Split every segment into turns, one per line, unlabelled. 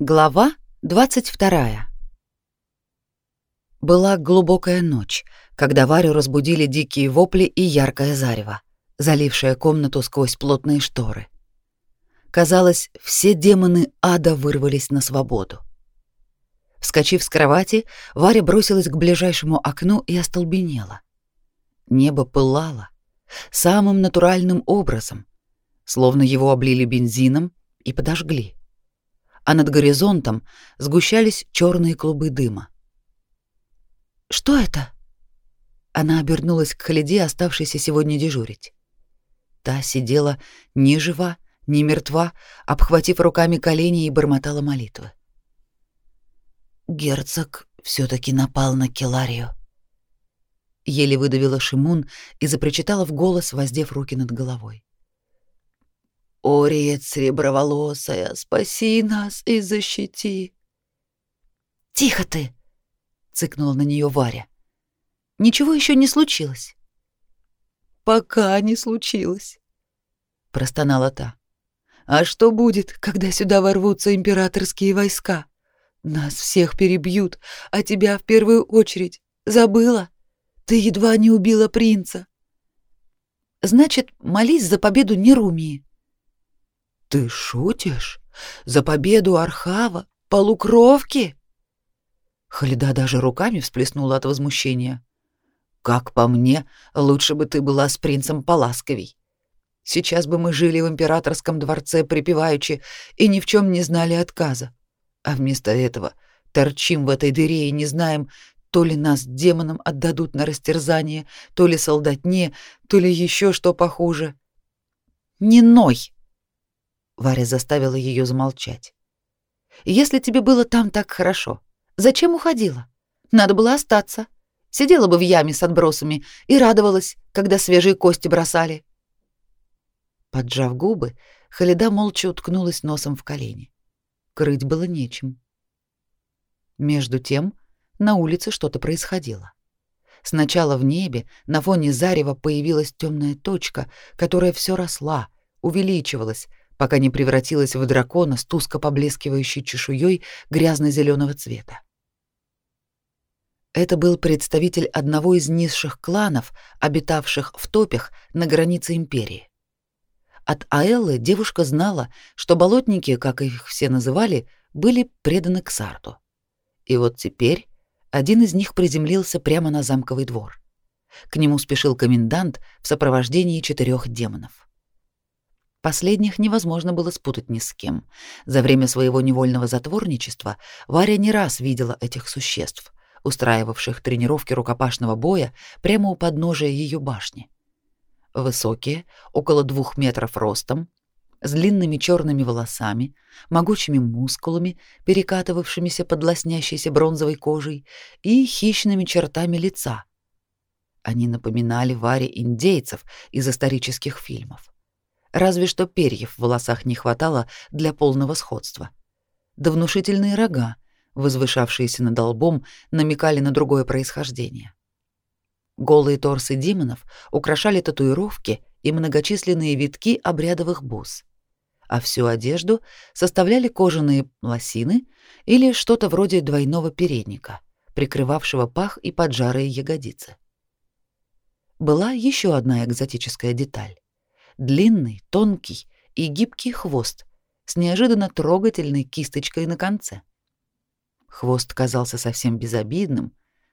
Глава 22. Была глубокая ночь, когда Варю разбудили дикие вопли и яркое зарево, залившее комнату сквозь плотные шторы. Казалось, все демоны ада вырвались на свободу. Вскочив с кровати, Варя бросилась к ближайшему окну и остолбенела. Небо пылало самым натуральным образом, словно его облили бензином и подожгли. А над горизонтом сгущались черные клубы дыма. Что это? Она обернулась к Халиде, оставшейся сегодня дежурить. Та сидела ни жива, ни мертва, обхватив руками колени и бормотала молитвы. Герцог все таки напал на Келарию. Еле выдавила Шимун и запричитала в голос, воздев руки над головой. Ориет среброволосая, спаси нас и защити. Тихо ты, цыкнула на нее Варя. Ничего еще не случилось. Пока не случилось, простонала та. А что будет, когда сюда ворвутся императорские войска? Нас всех перебьют, а тебя в первую очередь. Забыла? Ты едва не убила принца. Значит, молись за победу Нерумии. Ты шутишь? За победу Архава? Полукровки? Халида даже руками всплеснула от возмущения. Как по мне, лучше бы ты была с принцем поласковей. Сейчас бы мы жили в императорском дворце припеваючи и ни в чем не знали отказа. А вместо этого торчим в этой дыре и не знаем, то ли нас демонам отдадут на растерзание, то ли солдатне, то ли еще что похуже. Не ной. Варя заставила ее замолчать. Если тебе было там так хорошо, зачем уходила? Надо было остаться. Сидела бы в яме с отбросами и радовалась, когда свежие кости бросали. Поджав губы, Халида молча уткнулась носом в колени. Крыть было нечем. Между тем, на улице что-то происходило. Сначала в небе на фоне зарева появилась темная точка, которая все росла, увеличивалась, пока не превратилась в дракона с тускло поблескивающей чешуей грязно-зеленого цвета. Это был представитель одного из низших кланов, обитавших в топях на границе империи. От Аэллы девушка знала, что болотники, как их все называли, были преданы к Сарту. И вот теперь один из них приземлился прямо на замковый двор. К нему спешил комендант в сопровождении четырех демонов. Последних невозможно было спутать ни с кем. За время своего невольного затворничества Варя не раз видела этих существ, устраивавших тренировки рукопашного боя прямо у подножия ее башни. Высокие, около двух метров ростом, с длинными черными волосами, могучими мускулами, перекатывавшимися под лоснящейся бронзовой кожей, и хищными чертами лица. Они напоминали Варе индейцев из исторических фильмов. Разве что перьев в волосах не хватало для полного сходства. Да внушительные рога, возвышавшиеся над лбом, намекали на другое происхождение. Голые торсы демонов украшали татуировки и многочисленные витки обрядовых бус, а всю одежду составляли кожаные лосины или что-то вроде двойного передника, прикрывавшего пах и поджарые ягодицы. Была еще одна экзотическая деталь длинный, тонкий и гибкий хвост с неожиданно трогательной кисточкой на конце. Хвост казался совсем безобидным,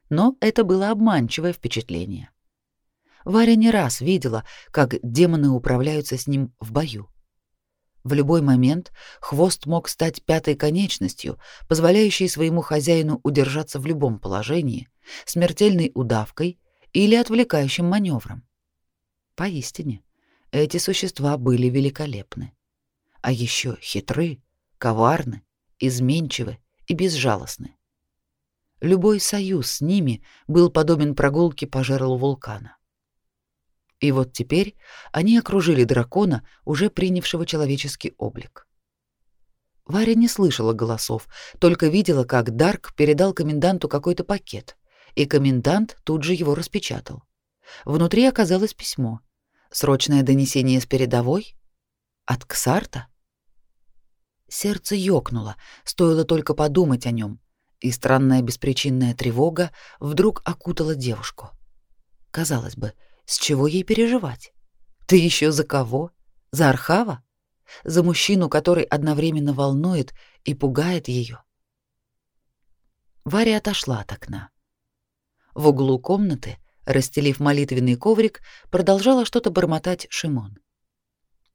но это было обманчивое впечатление. Варя не раз видела, как демоны управляются с ним в бою. В любой момент хвост мог стать пятой конечностью, позволяющей своему хозяину удержаться в любом положении, смертельной удавкой или отвлекающим маневром. Поистине, эти существа были великолепны. А еще хитры, коварны, изменчивы и безжалостны. Любой союз с ними был подобен прогулке по жерлу вулкана. И вот теперь они окружили дракона, уже принявшего человеческий облик. Варя не слышала голосов, только видела, как Дарк передал коменданту какой-то пакет, и комендант тут же его распечатал. Внутри оказалось письмо — Срочное донесение с передовой? От Ксарта? Сердце ёкнуло, стоило только подумать о нем, и странная беспричинная тревога вдруг окутала девушку. Казалось бы, с чего ей переживать? Ты еще за кого? За Архава? За мужчину, который одновременно волнует и пугает ее? Варя отошла от окна. В углу комнаты, расстелив молитвенный коврик, продолжала что-то бормотать Шимон.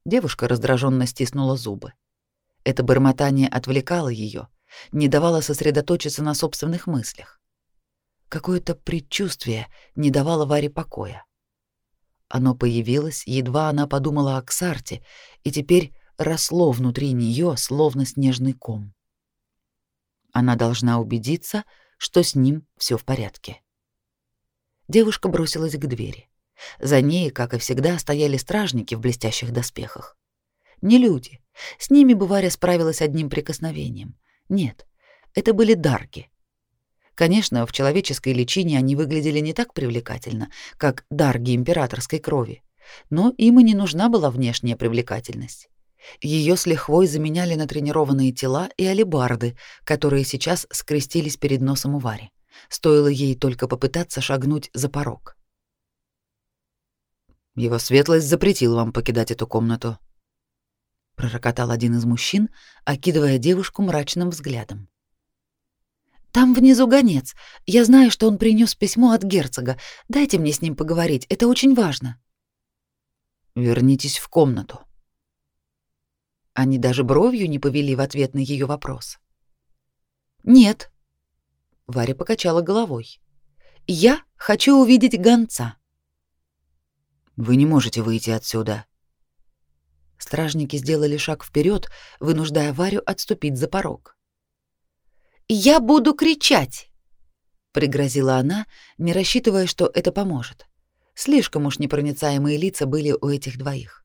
Девушка раздраженно стиснула зубы. Это бормотание отвлекало ее, не давало сосредоточиться на собственных мыслях. Какое-то предчувствие не давало Варе покоя. Оно появилось, едва она подумала о Ксарте, и теперь росло внутри нее, словно снежный ком. Она должна убедиться, что с ним все в порядке. Девушка бросилась к двери. За ней, как и всегда, стояли стражники в блестящих доспехах. Не люди. С ними бы Варя справилась одним прикосновением. Нет, это были дарги. Конечно, в человеческой личине они выглядели не так привлекательно, как дарги императорской крови, но им и не нужна была внешняя привлекательность. Ее с лихвой заменяли натренированные тела и алебарды, которые сейчас скрестились перед носом у Вари. Стоило ей только попытаться шагнуть за порог. «Его светлость запретил вам покидать эту комнату», — пророкотал один из мужчин, окидывая девушку мрачным взглядом. «Там внизу гонец. Я знаю, что он принес письмо от герцога. Дайте мне с ним поговорить, это очень важно». «Вернитесь в комнату», они даже бровью не повели в ответ на ее вопрос. «Нет», — Варя покачала головой. «Я хочу увидеть гонца». «Вы не можете выйти отсюда». Стражники сделали шаг вперед, вынуждая Варю отступить за порог. «Я буду кричать!» — пригрозила она, не рассчитывая, что это поможет. Слишком уж непроницаемые лица были у этих двоих.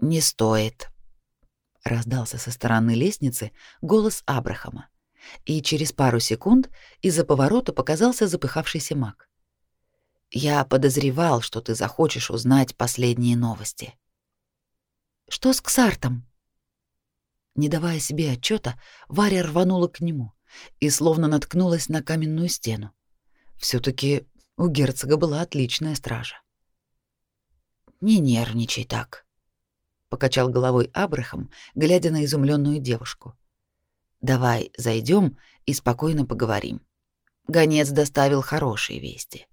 «Не стоит», — раздался со стороны лестницы голос Абрахама, и через пару секунд из-за поворота показался запыхавшийся маг. «Я подозревал, что ты захочешь узнать последние новости». «Что с Ксартом?» Не давая себе отчета, Варя рванула к нему и словно наткнулась на каменную стену. все таки у герцога была отличная стража. «Не нервничай так», покачал головой Абрахам, глядя на изумленную девушку. Давай зайдем и спокойно поговорим. Гонец доставил хорошие вести.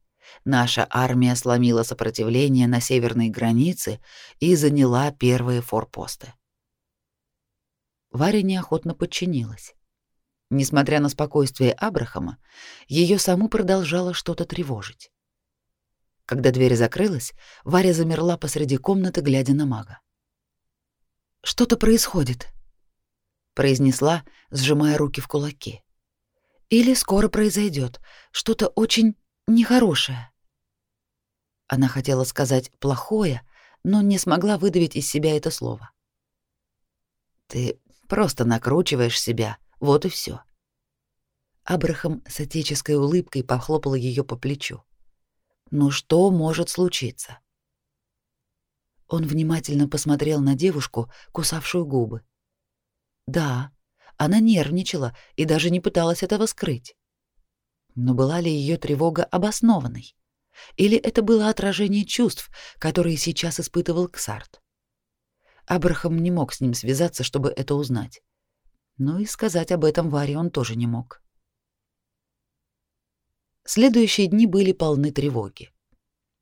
Наша армия сломила сопротивление на северной границе и заняла первые форпосты. Варя неохотно подчинилась. Несмотря на спокойствие Абрахама, ее саму продолжало что-то тревожить. Когда дверь закрылась, Варя замерла посреди комнаты, глядя на мага. Что-то происходит, произнесла, сжимая руки в кулаки. Или скоро произойдет что-то очень нехорошее. Она хотела сказать плохое, но не смогла выдавить из себя это слово. Ты просто накручиваешь себя, вот и все. Абрахам с отеческой улыбкой похлопал ее по плечу. Ну что может случиться? Он внимательно посмотрел на девушку, кусавшую губы. Да, она нервничала и даже не пыталась этого скрыть. Но была ли ее тревога обоснованной? Или это было отражение чувств, которые сейчас испытывал Ксарт? Абрахам не мог с ним связаться, чтобы это узнать. Но и сказать об этом Варе он тоже не мог. Следующие дни были полны тревоги.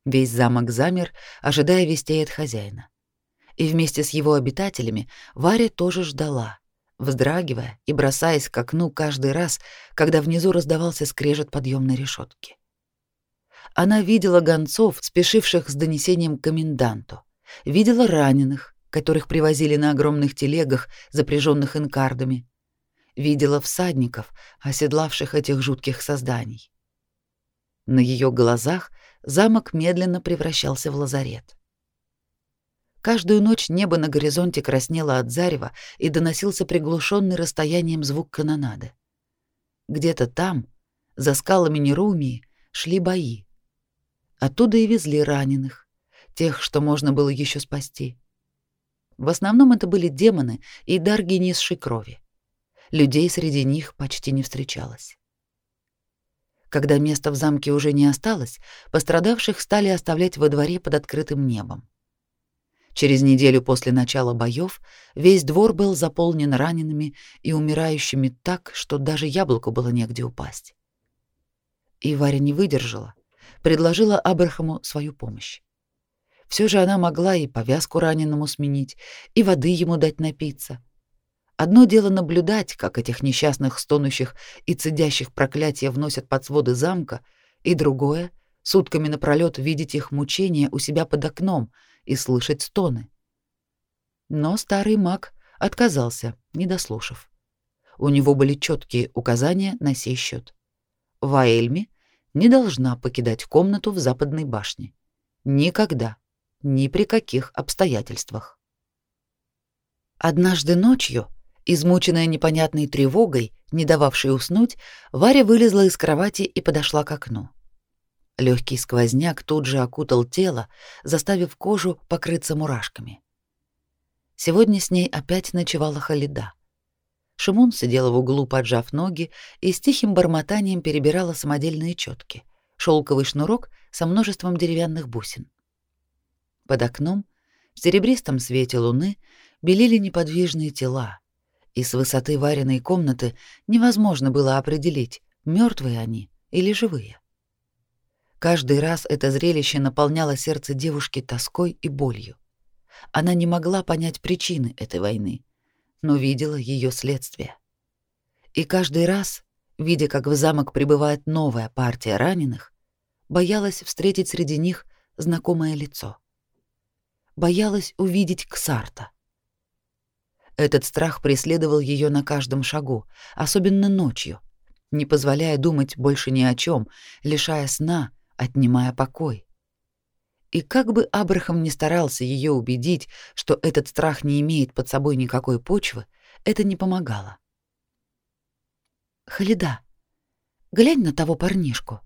Весь замок замер, ожидая вестей от хозяина. И вместе с его обитателями Варя тоже ждала, вздрагивая и бросаясь к окну каждый раз, когда внизу раздавался скрежет подъемной решетки. Она видела гонцов, спешивших с донесением к коменданту, видела раненых, которых привозили на огромных телегах, запряженных инкардами, видела всадников, оседлавших этих жутких созданий. На ее глазах замок медленно превращался в лазарет. Каждую ночь небо на горизонте краснело от зарева и доносился приглушенный расстоянием звук канонады. Где-то там, за скалами Нерумии, шли бои. Оттуда и везли раненых, тех, что можно было еще спасти. В основном это были демоны и дарги низшей крови. Людей среди них почти не встречалось. Когда места в замке уже не осталось, пострадавших стали оставлять во дворе под открытым небом. Через неделю после начала боев весь двор был заполнен ранеными и умирающими так, что даже яблоку было негде упасть. И Варя не выдержала, предложила Абрахаму свою помощь. Все же она могла и повязку раненому сменить, и воды ему дать напиться. Одно дело наблюдать, как этих несчастных стонущих и цедящих проклятия вносят под своды замка, и другое — сутками напролёт видеть их мучения у себя под окном и слышать стоны. Но старый маг отказался, не дослушав. У него были четкие указания на сей счет. Ваэльми не должна покидать комнату в западной башне. Никогда ни при каких обстоятельствах. Однажды ночью, измученная непонятной тревогой, не дававшей уснуть, Варя вылезла из кровати и подошла к окну. Легкий сквозняк тут же окутал тело, заставив кожу покрыться мурашками. Сегодня с ней опять ночевала Халида. Шимун сидела в углу, поджав ноги, и с тихим бормотанием перебирала самодельные четки, шелковый шнурок со множеством деревянных бусин. Под окном, в серебристом свете луны, белели неподвижные тела, и с высоты вареной комнаты невозможно было определить, мертвые они или живые. Каждый раз это зрелище наполняло сердце девушки тоской и болью. Она не могла понять причины этой войны, но видела ее следствие. И каждый раз, видя, как в замок прибывает новая партия раненых, боялась встретить среди них знакомое лицо боялась увидеть Ксарта. Этот страх преследовал ее на каждом шагу, особенно ночью, не позволяя думать больше ни о чем, лишая сна, отнимая покой. И как бы Абрахам ни старался ее убедить, что этот страх не имеет под собой никакой почвы, это не помогало. Халида, глянь на того парнишку.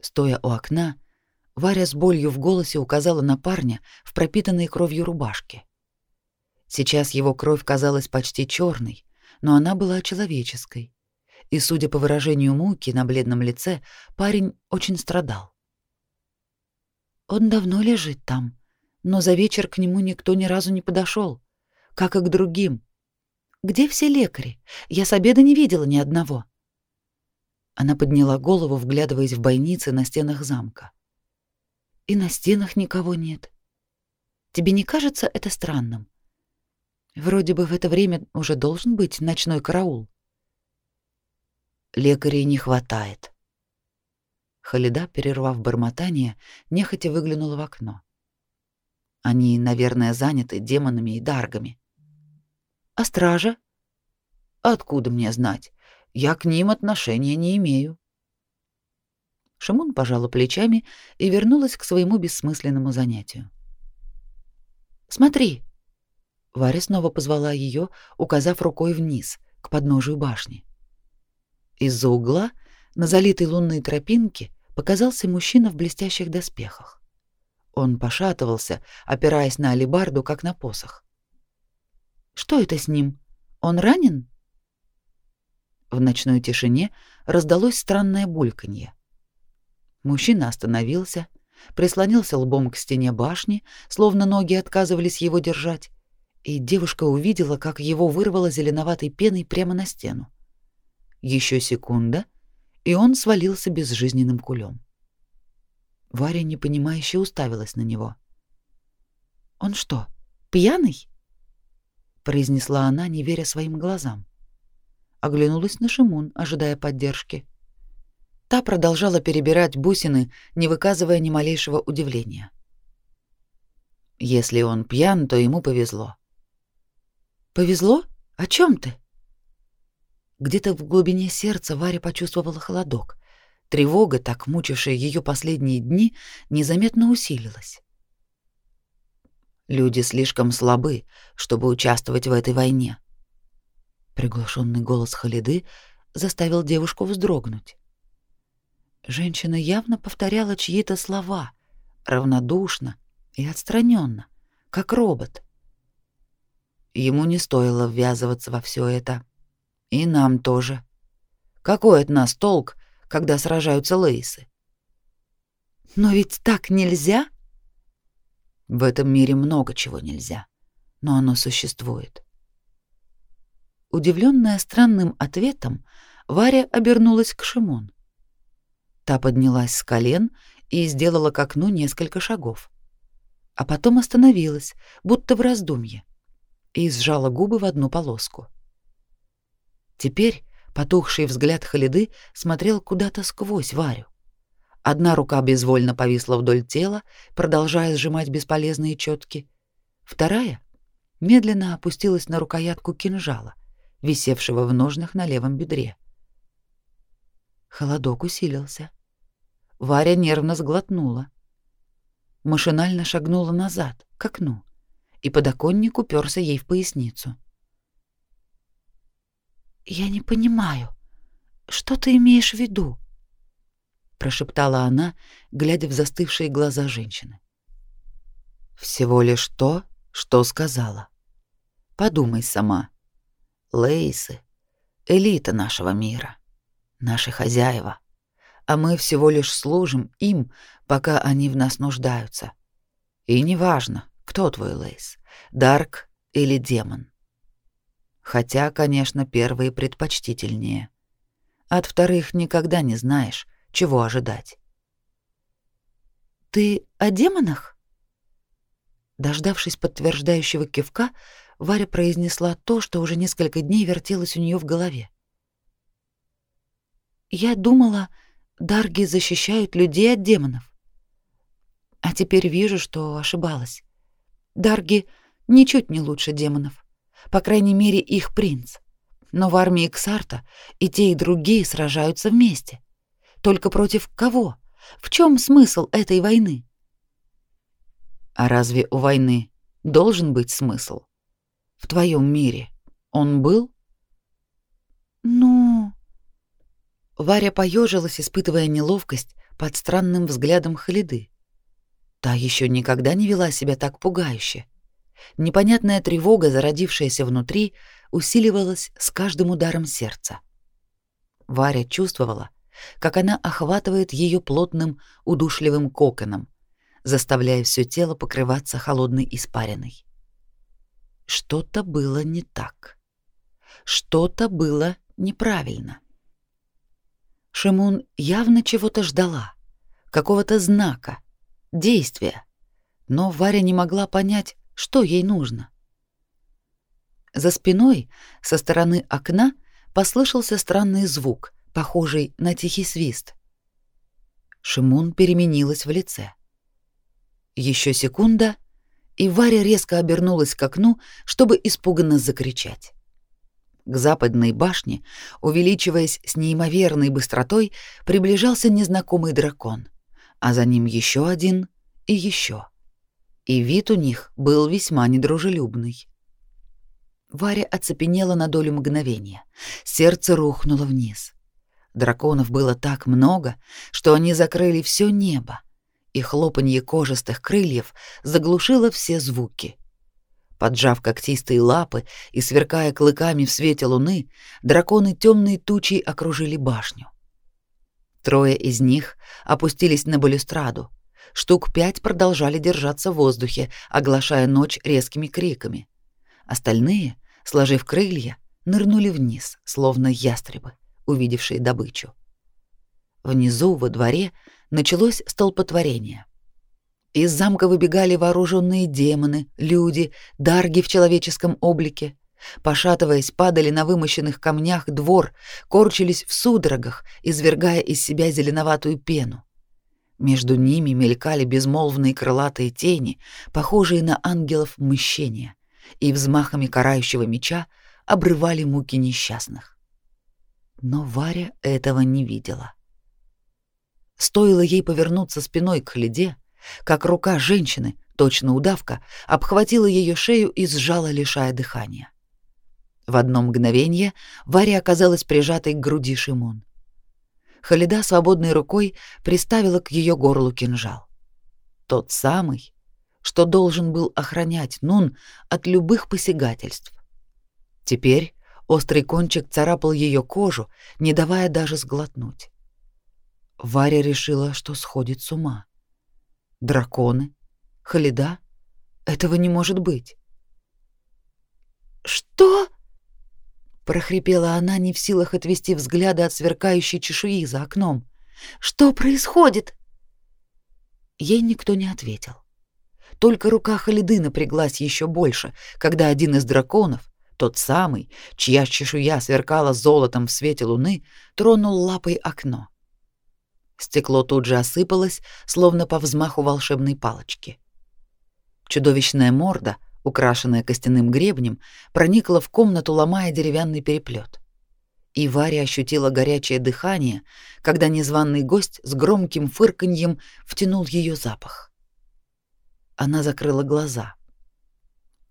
Стоя у окна, Варя с болью в голосе указала на парня в пропитанной кровью рубашке. Сейчас его кровь казалась почти черной, но она была человеческой. И, судя по выражению муки на бледном лице, парень очень страдал. Он давно лежит там, но за вечер к нему никто ни разу не подошел, как и к другим. Где все лекари? Я с обеда не видела ни одного. Она подняла голову, вглядываясь в бойницы на стенах замка и на стенах никого нет. Тебе не кажется это странным? Вроде бы в это время уже должен быть ночной караул. Лекарей не хватает. Халида, перервав бормотание, нехотя выглянула в окно. Они, наверное, заняты демонами и даргами. А стража? Откуда мне знать? Я к ним отношения не имею. Шимон пожала плечами и вернулась к своему бессмысленному занятию. «Смотри!» Варя снова позвала ее, указав рукой вниз, к подножию башни. Из-за угла, на залитой лунной тропинке, показался мужчина в блестящих доспехах. Он пошатывался, опираясь на алебарду, как на посох. «Что это с ним? Он ранен?» В ночной тишине раздалось странное бульканье. Мужчина остановился, прислонился лбом к стене башни, словно ноги отказывались его держать, и девушка увидела, как его вырвало зеленоватой пеной прямо на стену. Еще секунда, и он свалился безжизненным кулем. Варя непонимающе уставилась на него. «Он что, пьяный?» — произнесла она, не веря своим глазам. Оглянулась на Шимун, ожидая поддержки. Та продолжала перебирать бусины, не выказывая ни малейшего удивления. Если он пьян, то ему повезло. Повезло? О чем ты? Где-то в глубине сердца Варя почувствовала холодок. Тревога, так мучившая ее последние дни, незаметно усилилась. Люди слишком слабы, чтобы участвовать в этой войне. Приглушенный голос Халиды заставил девушку вздрогнуть. Женщина явно повторяла чьи-то слова, равнодушно и отстраненно, как робот, Ему не стоило ввязываться во все это. И нам тоже. Какой от нас толк, когда сражаются лейсы?
Но ведь так нельзя.
В этом мире много чего нельзя, но оно существует. Удивленная странным ответом, Варя обернулась к Шимон. Та поднялась с колен и сделала к окну несколько шагов, а потом остановилась, будто в раздумье, и сжала губы в одну полоску. Теперь потухший взгляд Халиды смотрел куда-то сквозь Варю. Одна рука безвольно повисла вдоль тела, продолжая сжимать бесполезные четки. Вторая медленно опустилась на рукоятку кинжала, висевшего в ножнах на левом бедре. Холодок усилился. Варя нервно сглотнула. Машинально шагнула назад, к окну, и подоконник уперся ей в поясницу.
«Я не понимаю, что ты имеешь в виду?»
прошептала она, глядя в застывшие глаза женщины. Всего лишь то, что сказала. Подумай сама. Лейсы — элита нашего мира, наши хозяева, а мы всего лишь служим им, пока они в нас нуждаются. И неважно, кто твой Лейс, Дарк или демон. Хотя, конечно, первые предпочтительнее. От вторых никогда не знаешь, чего ожидать.
«Ты о демонах?»
Дождавшись подтверждающего кивка, Варя произнесла то, что уже несколько дней вертелось у нее в голове.
«Я думала, дарги защищают людей от демонов. А теперь вижу, что ошибалась. Дарги ничуть не лучше демонов. По крайней мере, их принц. Но в армии Ксарта и те, и другие сражаются вместе. Только против кого? В чем смысл этой войны?
А разве у войны должен быть смысл? В твоем мире он был?
Ну,
Варя поежилась, испытывая неловкость под странным взглядом Халиды. Та еще никогда не вела себя так пугающе. Непонятная тревога, зародившаяся внутри, усиливалась с каждым ударом сердца. Варя чувствовала, как она охватывает ее плотным, удушливым коконом, заставляя все тело покрываться холодной испариной. Что-то было не так. Что-то было неправильно. Шимун явно чего-то ждала, какого-то знака, действия, но Варя не могла понять, что ей нужно. За спиной, со стороны окна, послышался странный звук, похожий на тихий свист. Шимун переменилась в лице. Еще секунда, и Варя резко обернулась к окну, чтобы испуганно закричать. К западной башне, увеличиваясь с неимоверной быстротой, приближался незнакомый дракон, а за ним еще один и еще. И вид у них был весьма недружелюбный. Варя оцепенела на долю мгновения. Сердце рухнуло вниз. Драконов было так много, что они закрыли все небо, и хлопанье кожистых крыльев заглушило все звуки. Поджав когтистые лапы и сверкая клыками в свете луны, драконы темной тучей окружили башню. Трое из них опустились на балюстраду. Штук пять продолжали держаться в воздухе, оглашая ночь резкими криками. Остальные, сложив крылья, нырнули вниз, словно ястребы увидевшие добычу. Внизу, во дворе, началось столпотворение. Из замка выбегали вооруженные демоны, люди, дарги в человеческом облике. Пошатываясь, падали на вымощенных камнях двор, корчились в судорогах, извергая из себя зеленоватую пену. Между ними мелькали безмолвные крылатые тени, похожие на ангелов мщения, и взмахами карающего меча обрывали муки несчастных. Но Варя этого не видела. Стоило ей повернуться спиной к Хледе, как рука женщины, точно удавка, обхватила ее шею и сжала, лишая дыхания. В одно мгновение Варя оказалась прижатой к груди Шимон. Халида свободной рукой приставила к ее горлу кинжал. Тот самый, что должен был охранять Нун от любых посягательств. Теперь острый кончик царапал ее кожу, не давая даже сглотнуть. Варя решила, что сходит с ума. Драконы? Халида? Этого не может быть.
«Что?»
— прохрипела она, не в силах отвести взгляда от сверкающей чешуи за окном.
«Что происходит?»
Ей никто не ответил. Только рука Халиды напряглась еще больше, когда один из драконов, тот самый, чья чешуя сверкала золотом в свете луны, тронул лапой окно. Стекло тут же осыпалось, словно по взмаху волшебной палочки. Чудовищная морда, украшенная костяным гребнем, проникла в комнату, ломая деревянный переплет. И Варя ощутила горячее дыхание, когда незваный гость с громким фырканьем втянул ее запах. Она закрыла глаза.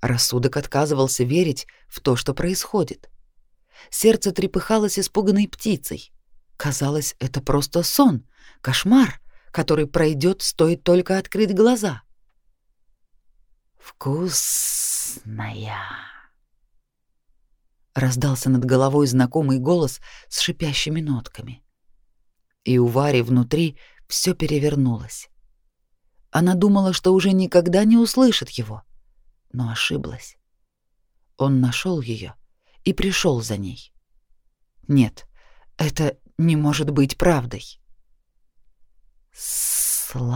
Рассудок отказывался верить в то, что происходит. Сердце трепыхалось испуганной птицей. Казалось, это просто сон, кошмар, который пройдет, стоит только открыть глаза. «Вкусная!» Раздался над головой знакомый голос с шипящими нотками. И у Вари внутри все перевернулось. Она думала, что уже никогда не услышит его, но ошиблась. Он нашел ее и пришел за ней. Нет, это не может быть правдой. Сладкая,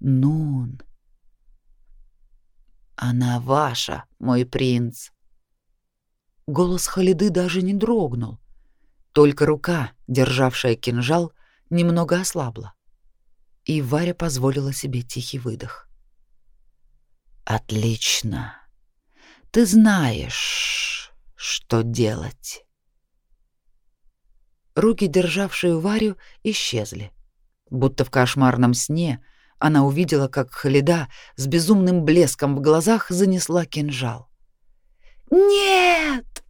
Нун. Она ваша, мой принц. Голос Халиды даже не дрогнул. Только рука, державшая кинжал, немного ослабла и Варя позволила себе тихий выдох. Отлично. Ты знаешь, что делать. Руки, державшие Варю, исчезли. Будто в кошмарном сне она увидела, как Халида с безумным блеском в глазах занесла кинжал.
«Нет!»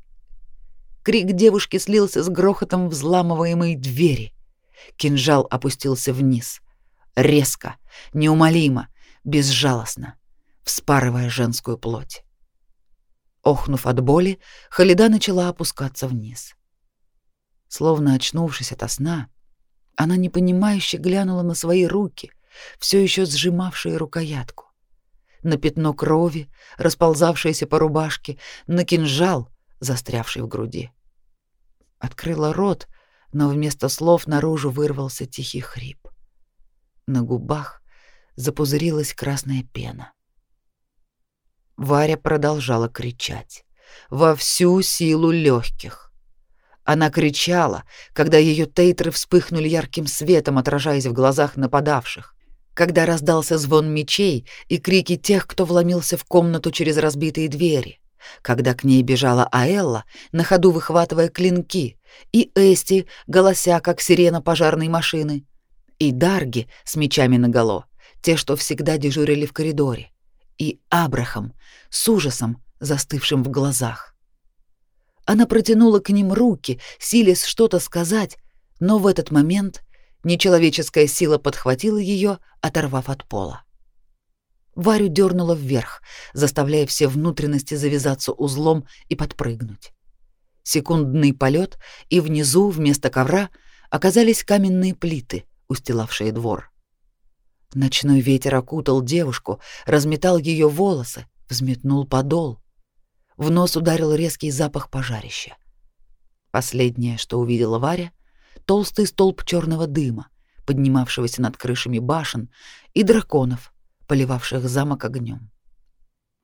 Крик девушки слился с грохотом взламываемой двери. Кинжал опустился вниз резко, неумолимо, безжалостно, вспарывая женскую плоть. Охнув от боли, Халида начала опускаться вниз. Словно очнувшись ото сна, она непонимающе глянула на свои руки, все еще сжимавшие рукоятку, на пятно крови, расползавшееся по рубашке, на кинжал, застрявший в груди. Открыла рот, но вместо слов наружу вырвался тихий хрип. На губах запузырилась красная пена. Варя продолжала кричать во всю силу легких. Она кричала, когда ее тейтры вспыхнули ярким светом, отражаясь в глазах нападавших, когда раздался звон мечей и крики тех, кто вломился в комнату через разбитые двери, когда к ней бежала Аэлла, на ходу выхватывая клинки, и Эсти, голося, как сирена пожарной машины — и Дарги с мечами наголо, те, что всегда дежурили в коридоре, и Абрахам с ужасом, застывшим в глазах. Она протянула к ним руки, силясь что-то сказать, но в этот момент нечеловеческая сила подхватила ее, оторвав от пола. Варю дернула вверх, заставляя все внутренности завязаться узлом и подпрыгнуть. Секундный полет, и внизу вместо ковра оказались каменные плиты, устилавшие двор. Ночной ветер окутал девушку, разметал ее волосы, взметнул подол. В нос ударил резкий запах пожарища. Последнее, что увидела Варя, толстый столб черного дыма, поднимавшегося над крышами башен, и драконов, поливавших замок огнем.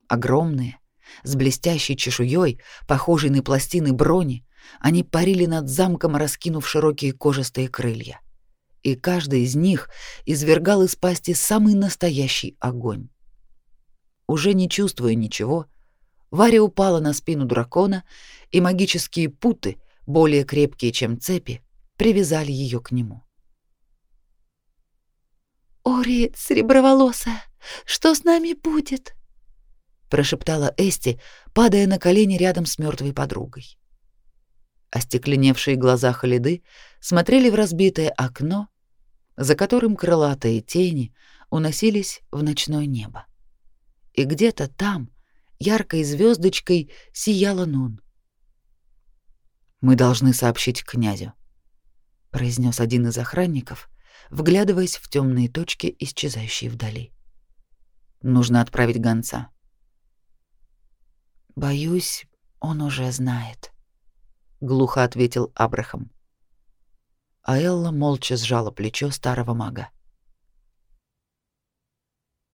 Огромные, с блестящей чешуей, похожей на пластины брони, они парили над замком, раскинув широкие кожистые крылья и каждый из них извергал из пасти самый настоящий огонь. Уже не чувствуя ничего, Варя упала на спину дракона, и магические путы, более крепкие, чем цепи, привязали ее к нему.
«Ори, среброволосая, что с нами будет?»
прошептала Эсти, падая на колени рядом с мертвой подругой. Остекленевшие глаза Халиды смотрели в разбитое окно, за которым крылатые тени уносились в ночное небо. И где-то там, яркой звездочкой, сияла Нун. «Мы должны сообщить князю», — произнес один из охранников, вглядываясь в темные точки, исчезающие вдали. «Нужно отправить гонца».
«Боюсь, он уже знает», — глухо ответил Абрахам.
А Элла молча сжала плечо старого мага.